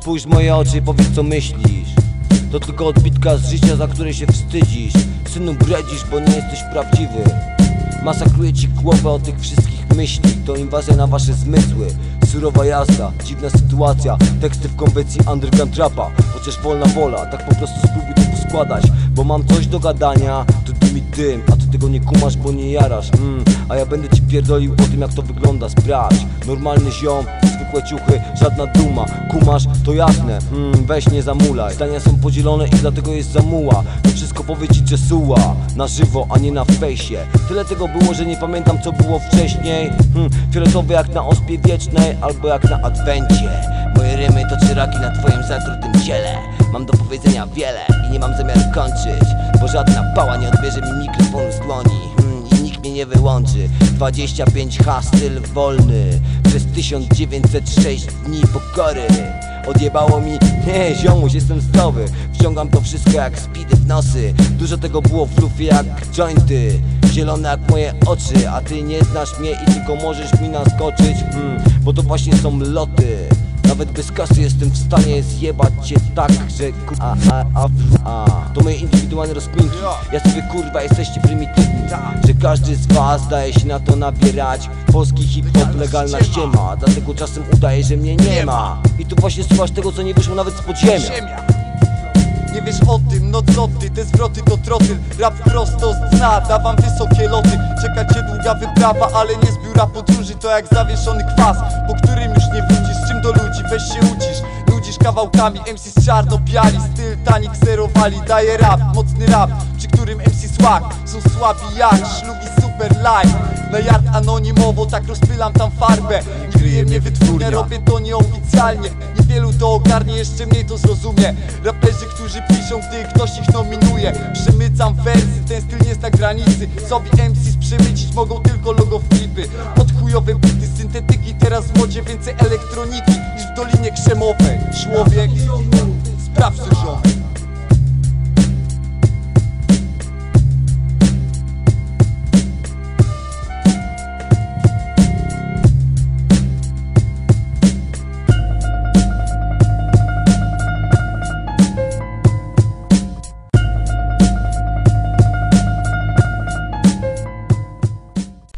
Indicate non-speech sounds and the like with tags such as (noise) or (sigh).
Spójrz moje oczy i powiedz co myślisz. To tylko odbitka z życia, za które się wstydzisz. Synu bredzisz, bo nie jesteś prawdziwy. Masakruje ci głowę od tych wszystkich myśli. To inwazja na wasze zmysły. Surowa jazda, dziwna sytuacja. Teksty w konwencji underground trapa. Chociaż wolna wola, tak po prostu spróbuj to poskładać. Bo mam coś do gadania, to dymi dym. A ty tego nie kumasz, bo nie jarasz. Mm, A ja będę ci pierdolił o tym jak to wygląda. Sprawdź, normalny ziom, zwykłe ciuchy, żadna duma. Kumasz, to jasne, mm, weź nie zamulaj. Zdania są podzielone i dlatego jest zamuła. To wszystko powie ci Jesua Na żywo, a nie na fejsie. Tyle tego było, że nie pamiętam co było wcześniej. Hmm, Fioletowe jak na ospie wiecznej Albo jak na adwencie. Moje rymy to czyraki na twoim zatrutym ciele. Mam do powiedzenia wiele i nie mam zamiaru kończyć Bo żadna pała nie odbierze mi mikrofonu z dłoni mnie nie wyłączy. 25H styl wolny. Przez 1906 dni pokory. Odjebało mi, (laughs) nie ziomuś, jestem zdrowy. Wciągam to wszystko jak speedy w nosy. Dużo tego było w lufie jak jointy. Zielone jak moje oczy, a ty nie znasz mnie i tylko możesz mi naskoczyć. Hmm, Bo to właśnie są loty nawet bez kasy jestem w stanie zjebać cię tak, że ku... A, a, a, a. To moje indywidualne rozkminki Ja sobie kurwa jesteście prymitywni Że każdy z was daje się na to nabierać. Polski hip-hop legalna ściema. Dlatego czasem udaje, że mnie nie ma. I tu właśnie słuchasz tego, co nie wyszło nawet z podziemia. Ziemia nie wiesz o tym, no co ty, te zwroty to trotyl. Rap prosto z dna, dawam wysokie loty. Czeka cię długa wyprawa, ale nie z biura podróży To jak zawieszony kwas, po którym już nie wrócisz. Czym do ludzi, weź się ucisz. Nudzisz kawałkami, MC z czarno-biali Styl tani, kserowali, daje rap, mocny rap. Przy którym MC swag, są słabi jak szlugi super live Na yard anonimowo, tak rozpylam tam farbę. Kryje mnie wytwórnia, robię to nieoficjalnie Niewielu to ogarnie, jeszcze mniej to zrozumie. Raperzy, którzy piszą, gdy ktoś ich nominuje. Przemycam wersy, ten styl nie zna granicy. Sobie MCs przemycić mogą tylko logo flipy Podchujowe bity, syntetyki, teraz w modzie więcej elektroniki Niż w Dolinie Krzemowej. Człowiek, sprawdź ziomek